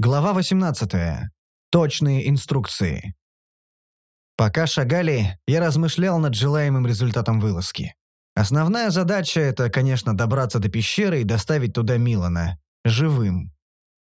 Глава 18. Точные инструкции. Пока шагали, я размышлял над желаемым результатом вылазки. Основная задача — это, конечно, добраться до пещеры и доставить туда Милана. Живым.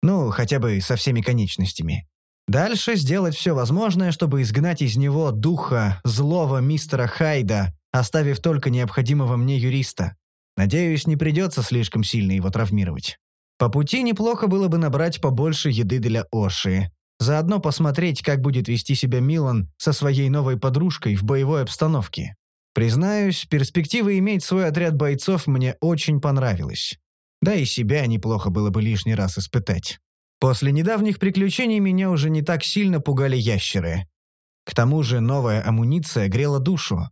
Ну, хотя бы со всеми конечностями. Дальше сделать все возможное, чтобы изгнать из него духа злого мистера Хайда, оставив только необходимого мне юриста. Надеюсь, не придется слишком сильно его травмировать. По пути неплохо было бы набрать побольше еды для Оши. Заодно посмотреть, как будет вести себя Милан со своей новой подружкой в боевой обстановке. Признаюсь, перспектива иметь свой отряд бойцов мне очень понравилась. Да и себя неплохо было бы лишний раз испытать. После недавних приключений меня уже не так сильно пугали ящеры. К тому же новая амуниция грела душу.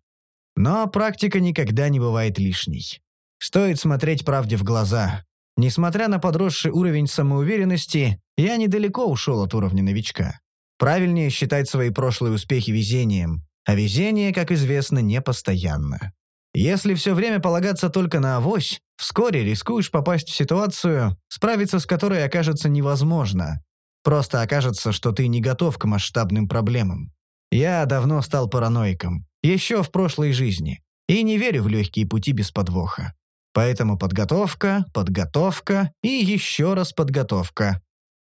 Но практика никогда не бывает лишней. Стоит смотреть правде в глаза. Несмотря на подросший уровень самоуверенности, я недалеко ушел от уровня новичка. Правильнее считать свои прошлые успехи везением, а везение, как известно, не постоянно. Если все время полагаться только на авось, вскоре рискуешь попасть в ситуацию, справиться с которой окажется невозможно. Просто окажется, что ты не готов к масштабным проблемам. Я давно стал параноиком, еще в прошлой жизни, и не верю в легкие пути без подвоха. Поэтому подготовка, подготовка и еще раз подготовка.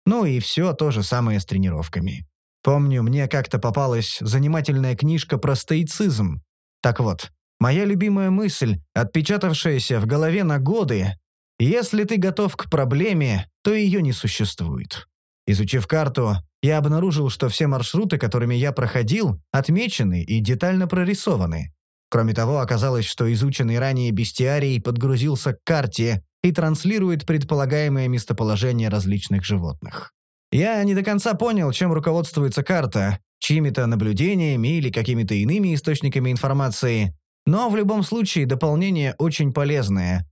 Ну и все то же самое с тренировками. Помню, мне как-то попалась занимательная книжка про стоицизм. Так вот, моя любимая мысль, отпечатавшаяся в голове на годы, если ты готов к проблеме, то ее не существует. Изучив карту, я обнаружил, что все маршруты, которыми я проходил, отмечены и детально прорисованы. Кроме того, оказалось, что изученный ранее бестиарий подгрузился к карте и транслирует предполагаемое местоположение различных животных. Я не до конца понял, чем руководствуется карта, чьими-то наблюдениями или какими-то иными источниками информации, но в любом случае дополнение очень полезное.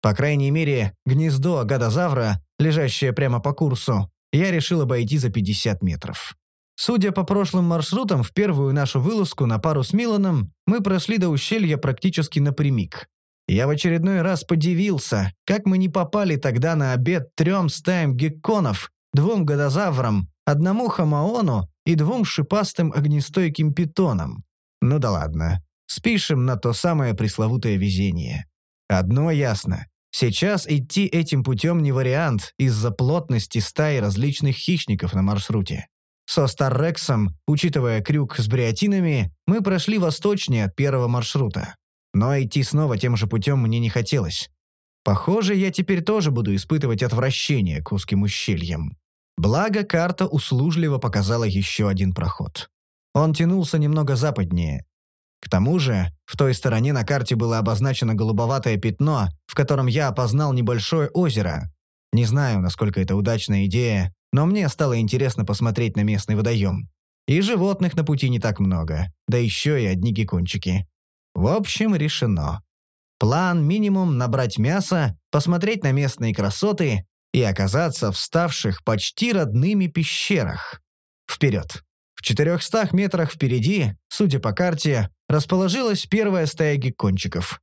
По крайней мере, гнездо гадозавра, лежащее прямо по курсу, я решил обойти за 50 метров. Судя по прошлым маршрутам, в первую нашу вылазку на пару с Миланом мы прошли до ущелья практически напрямик. Я в очередной раз подивился, как мы не попали тогда на обед трем стаям гекконов, двум годозаврам, одному хамаону и двум шипастым огнестойким питонам. Ну да ладно. Спишем на то самое пресловутое везение. Одно ясно. Сейчас идти этим путем не вариант из-за плотности стаи различных хищников на маршруте. Со Старрексом, учитывая крюк с бриотинами, мы прошли восточнее от первого маршрута. Но идти снова тем же путем мне не хотелось. Похоже, я теперь тоже буду испытывать отвращение к узким ущельям. Благо, карта услужливо показала еще один проход. Он тянулся немного западнее. К тому же, в той стороне на карте было обозначено голубоватое пятно, в котором я опознал небольшое озеро. Не знаю, насколько это удачная идея, но мне стало интересно посмотреть на местный водоем. И животных на пути не так много, да еще и одни геккончики. В общем, решено. План минимум набрать мясо, посмотреть на местные красоты и оказаться в ставших почти родными пещерах. Вперед. В 400 метрах впереди, судя по карте, расположилась первая стая геккончиков.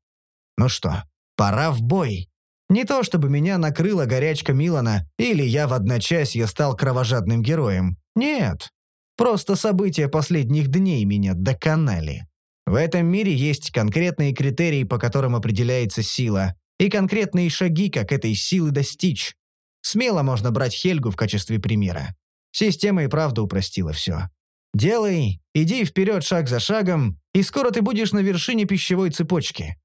Ну что, пора в бой. Не то чтобы меня накрыла горячка Милана, или я в одночасье стал кровожадным героем. Нет. Просто события последних дней меня доконали. В этом мире есть конкретные критерии, по которым определяется сила, и конкретные шаги, как этой силы достичь. Смело можно брать Хельгу в качестве примера. Система и правда упростила все. Делай, иди вперед шаг за шагом, и скоро ты будешь на вершине пищевой цепочки.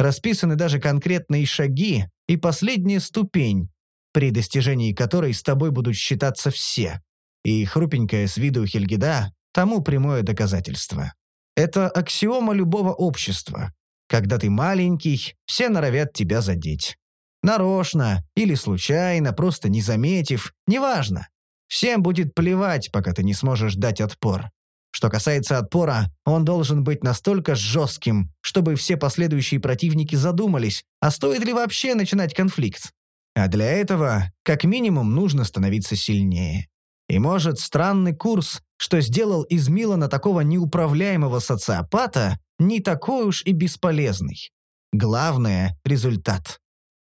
Расписаны даже конкретные шаги, и последняя ступень, при достижении которой с тобой будут считаться все. И хрупенькая с виду Хельгида тому прямое доказательство. Это аксиома любого общества. Когда ты маленький, все норовят тебя задеть. Нарочно или случайно, просто не заметив, неважно. Всем будет плевать, пока ты не сможешь дать отпор. Что касается отпора, он должен быть настолько жестким, чтобы все последующие противники задумались, а стоит ли вообще начинать конфликт. А для этого, как минимум, нужно становиться сильнее. И может, странный курс, что сделал из Милана такого неуправляемого социопата, не такой уж и бесполезный. Главное – результат.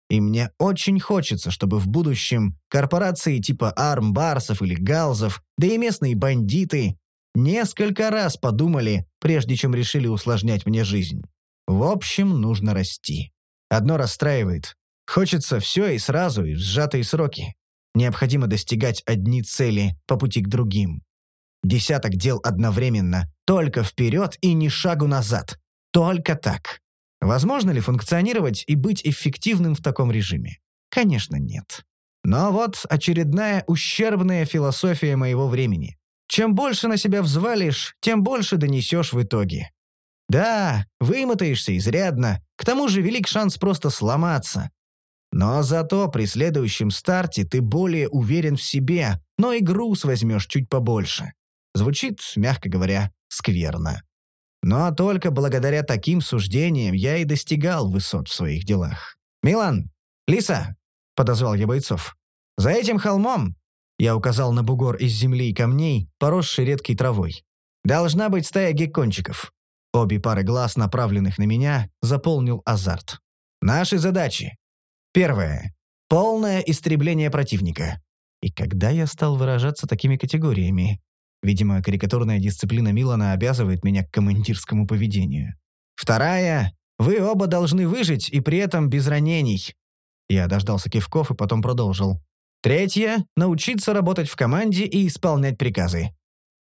И мне очень хочется, чтобы в будущем корпорации типа Арм, Барсов или Галзов, да и местные бандиты, несколько раз подумали, прежде чем решили усложнять мне жизнь. В общем, нужно расти. Одно расстраивает. Хочется все и сразу, и в сжатые сроки. Необходимо достигать одни цели по пути к другим. Десяток дел одновременно, только вперед и ни шагу назад. Только так. Возможно ли функционировать и быть эффективным в таком режиме? Конечно, нет. Но вот очередная ущербная философия моего времени. Чем больше на себя взвалишь, тем больше донесешь в итоге. Да, вымотаешься изрядно, к тому же велик шанс просто сломаться. Но зато при следующем старте ты более уверен в себе, но и груз возьмешь чуть побольше. Звучит, мягко говоря, скверно. Но только благодаря таким суждениям я и достигал высот в своих делах. «Милан! Лиса!» — подозвал я бойцов. «За этим холмом!» — я указал на бугор из земли и камней, поросший редкой травой. «Должна быть стая геккончиков». Обе пары глаз, направленных на меня, заполнил азарт. «Наши задачи. Первое. Полное истребление противника. И когда я стал выражаться такими категориями? Видимо, карикатурная дисциплина Милана обязывает меня к командирскому поведению. Вторая. Вы оба должны выжить и при этом без ранений. Я дождался кивков и потом продолжил. Третье. Научиться работать в команде и исполнять приказы.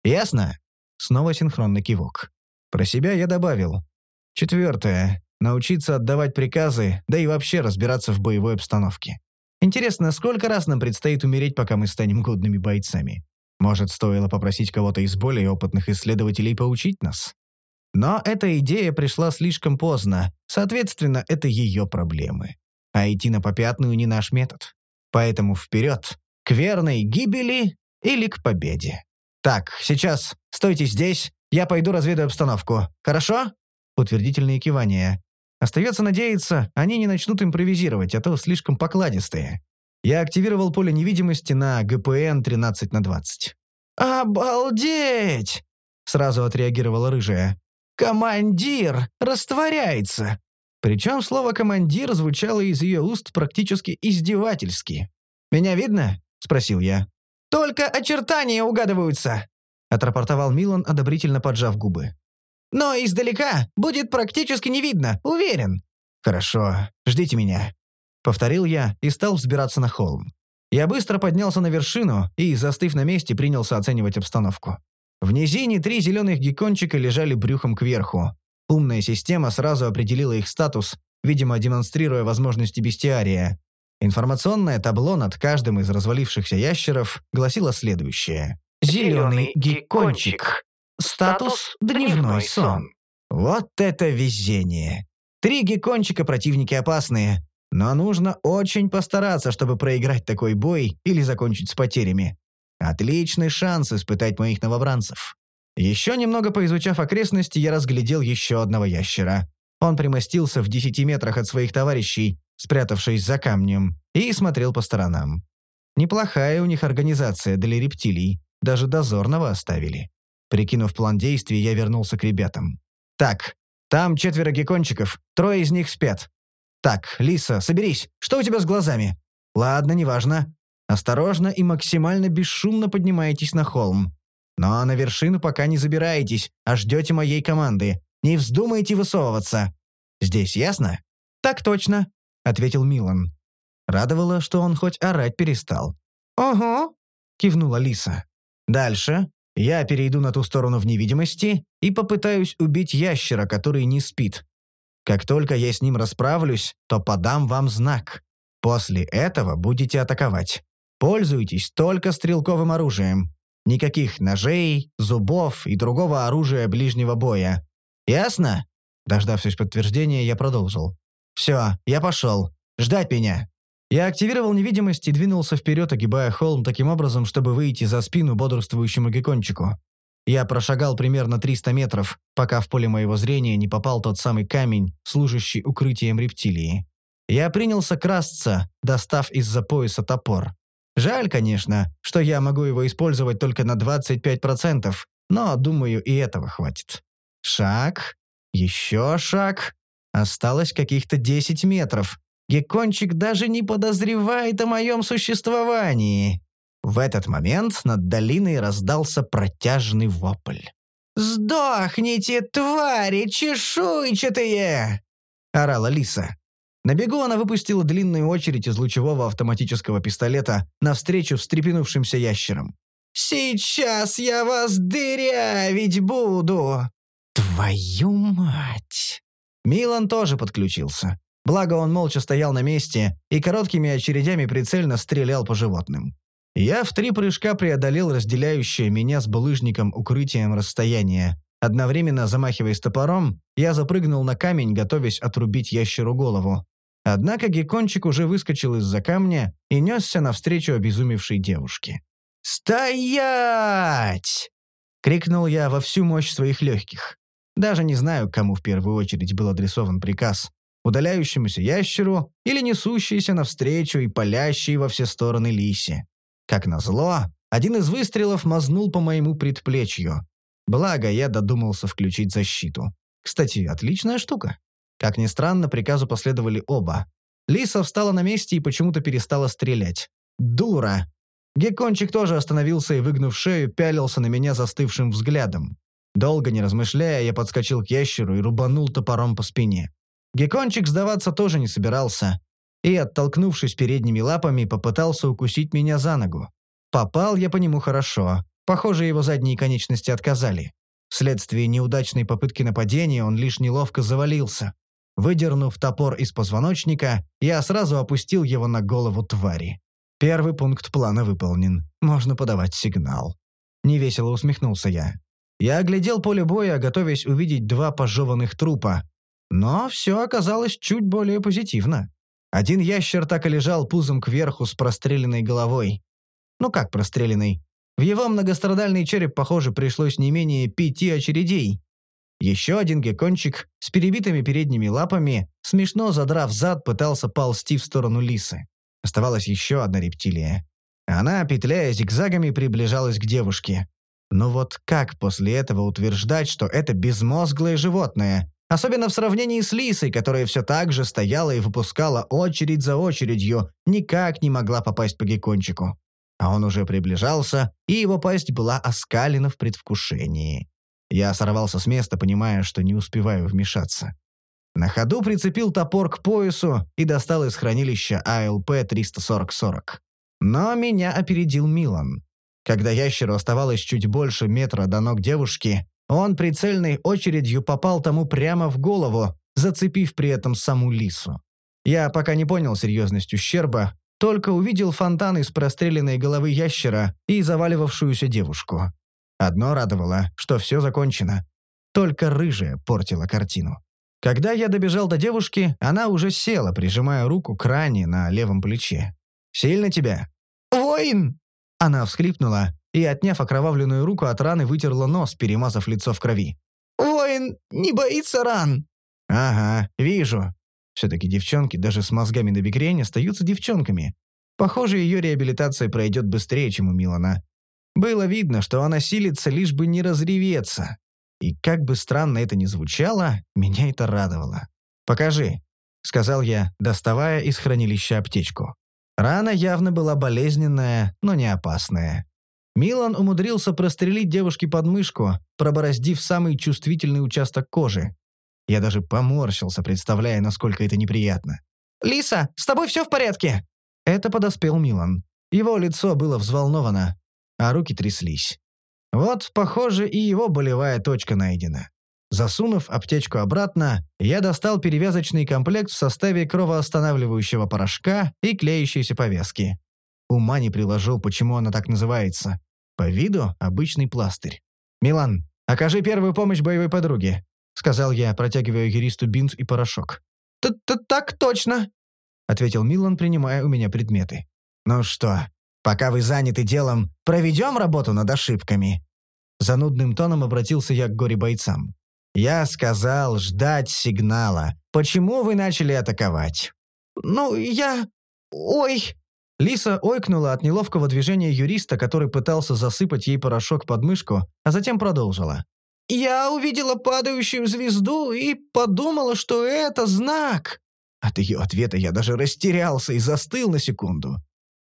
Ясно? Снова синхронный кивок. Про себя я добавил. Четвертое. Научиться отдавать приказы, да и вообще разбираться в боевой обстановке. Интересно, сколько раз нам предстоит умереть, пока мы станем годными бойцами? Может, стоило попросить кого-то из более опытных исследователей поучить нас? Но эта идея пришла слишком поздно, соответственно, это ее проблемы. А идти на попятную не наш метод. Поэтому вперед, к верной гибели или к победе. Так, сейчас, стойте здесь, я пойду разведаю обстановку. Хорошо? Утвердительные кивания. Остается надеяться, они не начнут импровизировать, а то слишком покладистые. Я активировал поле невидимости на ГПН 13 на 20. «Обалдеть!» — сразу отреагировала рыжая. «Командир растворяется!» Причем слово «командир» звучало из ее уст практически издевательски. «Меня видно?» — спросил я. «Только очертания угадываются!» — отрапортовал Милан, одобрительно поджав губы. «Но издалека будет практически не видно, уверен». «Хорошо, ждите меня. Повторил я и стал взбираться на холм. Я быстро поднялся на вершину и, застыв на месте, принялся оценивать обстановку. В низине три зеленых геккончика лежали брюхом кверху. Умная система сразу определила их статус, видимо, демонстрируя возможности бестиария. Информационное табло над каждым из развалившихся ящеров гласило следующее. «Зеленый геккончик. Статус «Дневной сон». Вот это везение! Три геккончика противники опасные, но нужно очень постараться, чтобы проиграть такой бой или закончить с потерями. Отличный шанс испытать моих новобранцев. Еще немного поизучав окрестности, я разглядел еще одного ящера. Он примостился в десяти метрах от своих товарищей, спрятавшись за камнем, и смотрел по сторонам. Неплохая у них организация для рептилий. Даже дозорного оставили. Прикинув план действий, я вернулся к ребятам. «Так, там четверо геккончиков, трое из них спят. «Так, Лиса, соберись. Что у тебя с глазами?» «Ладно, неважно. Осторожно и максимально бесшумно поднимаетесь на холм. Но на вершину пока не забираетесь, а ждете моей команды. Не вздумайте высовываться. Здесь ясно?» «Так точно», — ответил Милан. Радовало, что он хоть орать перестал. «Ого», — кивнула Лиса. «Дальше я перейду на ту сторону в невидимости и попытаюсь убить ящера, который не спит. Как только я с ним расправлюсь, то подам вам знак. После этого будете атаковать. Пользуйтесь только стрелковым оружием. Никаких ножей, зубов и другого оружия ближнего боя. Ясно?» Дождавшись подтверждения, я продолжил. «Все, я пошел. Ждать меня». Я активировал невидимость и двинулся вперед, огибая холм таким образом, чтобы выйти за спину бодрствующему геккончику. Я прошагал примерно 300 метров, пока в поле моего зрения не попал тот самый камень, служащий укрытием рептилии. Я принялся красться, достав из-за пояса топор. Жаль, конечно, что я могу его использовать только на 25%, но, думаю, и этого хватит. Шаг, еще шаг. Осталось каких-то 10 метров. Геккончик даже не подозревает о моем существовании. В этот момент над долиной раздался протяжный вопль. «Сдохните, твари чешуйчатые!» — орала лиса. На бегу она выпустила длинную очередь из лучевого автоматического пистолета навстречу встрепенувшимся ящерам. «Сейчас я вас дырявить буду!» «Твою мать!» Милан тоже подключился. Благо он молча стоял на месте и короткими очередями прицельно стрелял по животным. Я в три прыжка преодолел разделяющее меня с булыжником укрытием расстояние. Одновременно замахиваясь топором, я запрыгнул на камень, готовясь отрубить ящеру голову. Однако Геккончик уже выскочил из-за камня и несся навстречу обезумевшей девушке. «Стоять!» — крикнул я во всю мощь своих легких. Даже не знаю, кому в первую очередь был адресован приказ — удаляющемуся ящеру или несущейся навстречу и палящей во все стороны лисе. Как назло, один из выстрелов мазнул по моему предплечью. Благо, я додумался включить защиту. Кстати, отличная штука. Как ни странно, приказу последовали оба. Лиса встала на месте и почему-то перестала стрелять. «Дура!» Геккончик тоже остановился и, выгнув шею, пялился на меня застывшим взглядом. Долго не размышляя, я подскочил к ящеру и рубанул топором по спине. Геккончик сдаваться тоже не собирался. И, оттолкнувшись передними лапами, попытался укусить меня за ногу. Попал я по нему хорошо. Похоже, его задние конечности отказали. Вследствие неудачной попытки нападения он лишь неловко завалился. Выдернув топор из позвоночника, я сразу опустил его на голову твари. Первый пункт плана выполнен. Можно подавать сигнал. Невесело усмехнулся я. Я оглядел поле боя, готовясь увидеть два пожеванных трупа. Но все оказалось чуть более позитивно. Один ящер так и лежал пузом кверху с простреленной головой. Ну как простреленный? В его многострадальный череп, похоже, пришлось не менее пяти очередей. Еще один геккончик с перебитыми передними лапами, смешно задрав зад, пытался ползти в сторону лисы. Оставалась еще одна рептилия. Она, петляя зигзагами, приближалась к девушке. Но вот как после этого утверждать, что это безмозглое животное? Особенно в сравнении с лисой, которая все так же стояла и выпускала очередь за очередью, никак не могла попасть по геккончику. А он уже приближался, и его пасть была оскалена в предвкушении. Я сорвался с места, понимая, что не успеваю вмешаться. На ходу прицепил топор к поясу и достал из хранилища АЛП-340-40. Но меня опередил Милан. Когда ящеру оставалось чуть больше метра до ног девушки, он прицельной очередью попал тому прямо в голову, зацепив при этом саму лису. Я пока не понял серьезность ущерба, только увидел фонтан из простреленной головы ящера и заваливавшуюся девушку. Одно радовало, что все закончено. Только рыжая портила картину. Когда я добежал до девушки, она уже села, прижимая руку к ране на левом плече. «Сильно тебя?» «Воин!» Она всхлипнула и, отняв окровавленную руку от раны, вытерла нос, перемазав лицо в крови. «Воин не боится ран!» «Ага, вижу. Все-таки девчонки даже с мозгами на бекрень остаются девчонками. Похоже, ее реабилитация пройдет быстрее, чем у Милана. Было видно, что она силится, лишь бы не разреветься. И как бы странно это ни звучало, меня это радовало. «Покажи», — сказал я, доставая из хранилища аптечку. Рана явно была болезненная, но не опасная. Милан умудрился прострелить девушке подмышку, пробороздив самый чувствительный участок кожи. Я даже поморщился, представляя, насколько это неприятно. «Лиса, с тобой все в порядке?» Это подоспел Милан. Его лицо было взволновано, а руки тряслись. Вот, похоже, и его болевая точка найдена. Засунув аптечку обратно, я достал перевязочный комплект в составе кровоостанавливающего порошка и клеящейся повязки. Ума не приложу, почему она так называется. По виду обычный пластырь. «Милан, окажи первую помощь боевой подруге», — сказал я, протягивая юристу бинт и порошок. «Т-т-так точно», — ответил Милан, принимая у меня предметы. «Ну что, Пока вы заняты делом, проведем работу над ошибками». Занудным тоном обратился я к горе-бойцам. «Я сказал ждать сигнала. Почему вы начали атаковать?» «Ну, я... Ой...» Лиса ойкнула от неловкого движения юриста, который пытался засыпать ей порошок под мышку, а затем продолжила. «Я увидела падающую звезду и подумала, что это знак». От ее ответа я даже растерялся и застыл на секунду.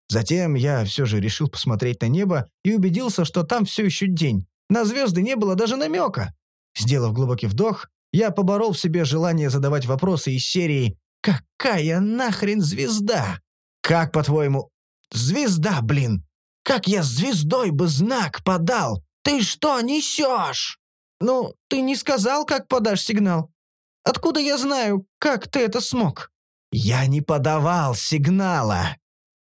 Затем я все же решил посмотреть на небо и убедился, что там все еще день. На звезды не было даже намека. Сделав глубокий вдох, я поборол в себе желание задавать вопросы из серии «Какая нахрен звезда?» «Как, по-твоему...» «Звезда, блин! Как я звездой бы знак подал? Ты что несешь?» «Ну, ты не сказал, как подашь сигнал. Откуда я знаю, как ты это смог?» «Я не подавал сигнала!»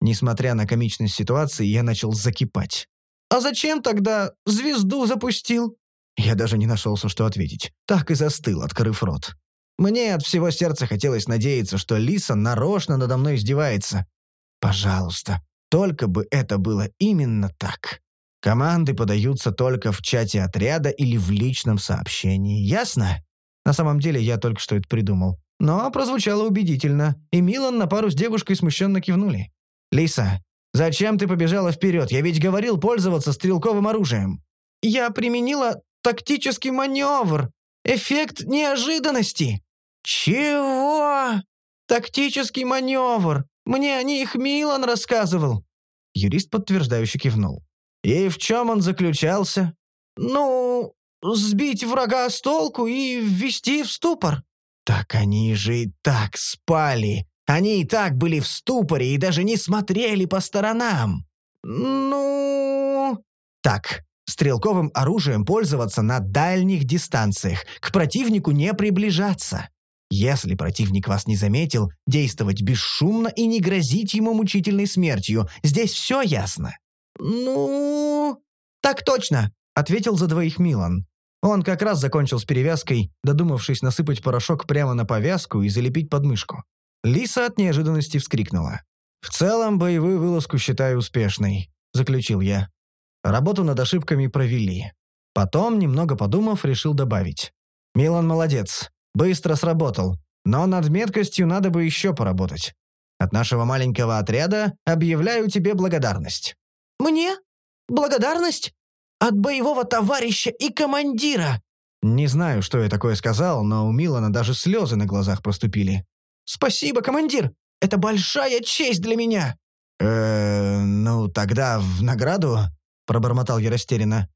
Несмотря на комичность ситуации, я начал закипать. «А зачем тогда звезду запустил?» Я даже не нашелся, что ответить. Так и застыл, открыв рот. Мне от всего сердца хотелось надеяться, что Лиса нарочно надо мной издевается. Пожалуйста, только бы это было именно так. Команды подаются только в чате отряда или в личном сообщении, ясно? На самом деле я только что это придумал. Но прозвучало убедительно, и Милан на пару с девушкой смущенно кивнули. «Лиса, зачем ты побежала вперед? Я ведь говорил пользоваться стрелковым оружием». «Я применила тактический маневр. Эффект неожиданности». «Чего?» «Тактический маневр. Мне о них Милан рассказывал». Юрист подтверждающе кивнул. «И в чем он заключался?» «Ну, сбить врага с толку и ввести в ступор». «Так они же и так спали. Они и так были в ступоре и даже не смотрели по сторонам». «Ну...» «Так, стрелковым оружием пользоваться на дальних дистанциях, к противнику не приближаться. Если противник вас не заметил, действовать бесшумно и не грозить ему мучительной смертью. Здесь все ясно». «Ну...» «Так точно», — ответил за двоих Милан. Он как раз закончил с перевязкой, додумавшись насыпать порошок прямо на повязку и залепить подмышку. Лиса от неожиданности вскрикнула. «В целом, боевую вылазку считаю успешной», — заключил я. Работу над ошибками провели. Потом, немного подумав, решил добавить. «Милан молодец. Быстро сработал. Но над меткостью надо бы еще поработать. От нашего маленького отряда объявляю тебе благодарность». «Мне? Благодарность? От боевого товарища и командира?» Не знаю, что я такое сказал, но у Милана даже слезы на глазах проступили. «Спасибо, командир! Это большая честь для меня!» «Э, ну, тогда в награду...» — пробормотал я растерянно.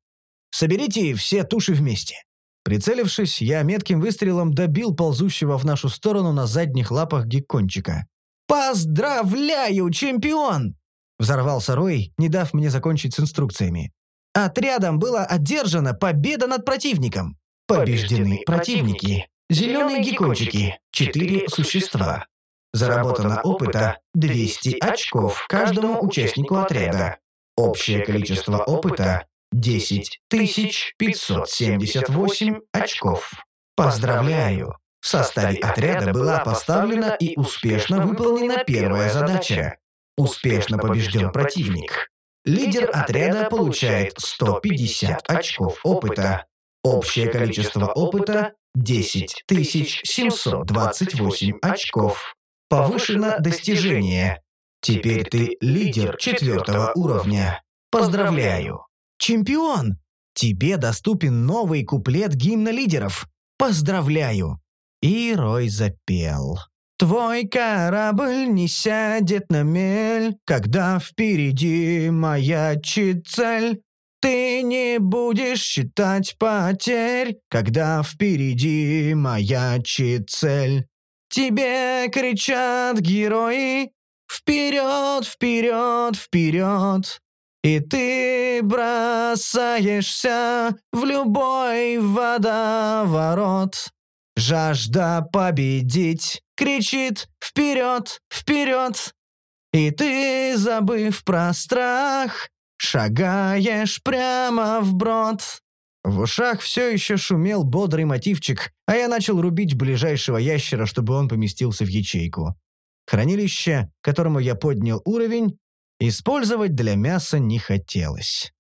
«Соберите все туши вместе». Прицелившись, я метким выстрелом добил ползущего в нашу сторону на задних лапах геккончика. «Поздравляю, чемпион!» Взорвался Рой, не дав мне закончить с инструкциями. Отрядом была одержана победа над противником. Побеждены противники. Зеленые геккончики. Четыре существа. Заработано опыта 200 очков каждому участнику отряда. Общее количество опыта 10 578 очков. Поздравляю! В составе отряда была поставлена и успешно выполнена первая задача. Успешно побежден противник. Лидер отряда получает 150 очков опыта. Общее количество опыта 10 728 очков. Повышено достижение. Теперь ты лидер четвертого уровня. Поздравляю! Чемпион! Тебе доступен новый куплет гимна лидеров. Поздравляю!» И Рой запел. «Твой корабль не сядет на мель, когда впереди маячит цель. Ты не будешь считать потерь, когда впереди маячит цель. Тебе кричат герои, Вперед, вперед, вперед! И ты бросаешься в любой водоворот. Жажда победить кричит «Вперед! Вперед!» И ты, забыв про страх, шагаешь прямо в брод. В ушах все еще шумел бодрый мотивчик, а я начал рубить ближайшего ящера, чтобы он поместился в ячейку. Хранилище, которому я поднял уровень, использовать для мяса не хотелось.